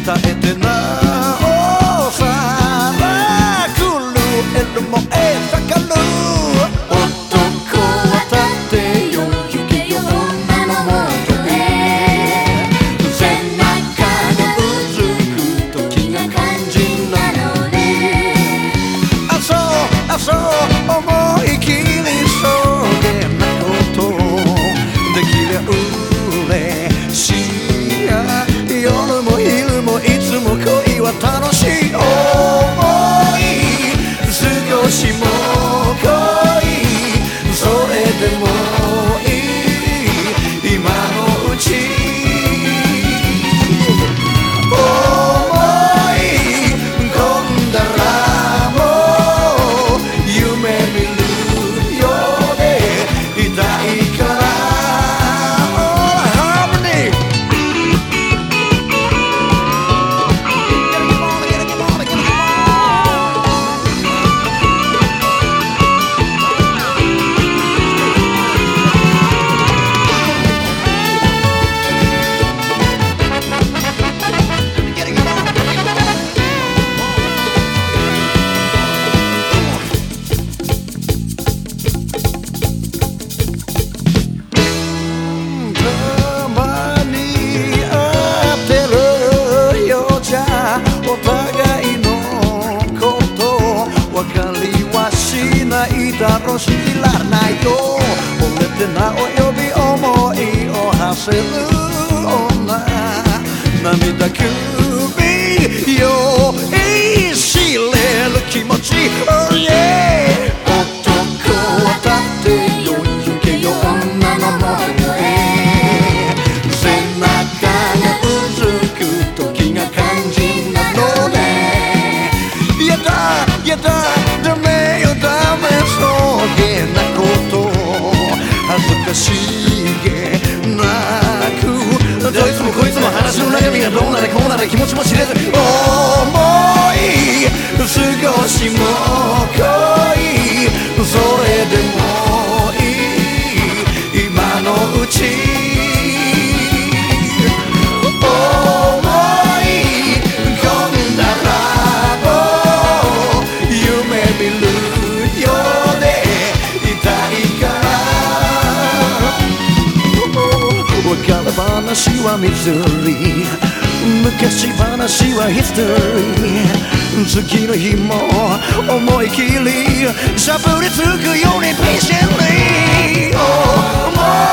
eta etena ないだろう信じられないよ俺ってなお呼び思いを馳せる女。涙首よい知れる気持ち。Oh yeah 男は立ってよ行けよ女のもとへ背中がうずく時が肝心なのね。やだやだかしげなくどいつもこいつも話の中身がどうなれこうなれ気持ちも知れず思い過ごしも話はミステリー。昔話はヒストリー。月の日も思い切りしゃぶりつくように patiently 思